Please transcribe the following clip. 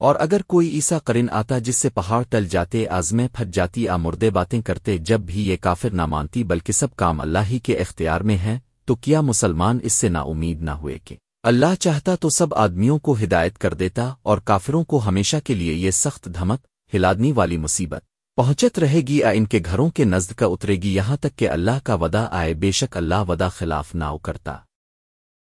اور اگر کوئی ایسا قرن آتا جس سے پہاڑ ٹل جاتے، آزمیں پھٹ جاتی آ مردے باتیں کرتے، جب بھی یہ کافر نہ مانتی، بلکہ سب کام اللہ ہی کے اختیار میں ہیں، تو کیا مسلمان اس سے نا امید نہ ہوئے کہ اللہ چاہتا تو سب آدمیوں کو ہدایت کر دیتا اور کافروں کو ہمیشہ کے لیے یہ سخت دھمک، ہلادنی والی مصیبت پہنچت رہے گی، آ ان کے گھروں کے نزد کا اترے گی، یہاں تک کہ اللہ کا ودا آئے، بے شک اللہ ودا خلاف ناؤ کرتا۔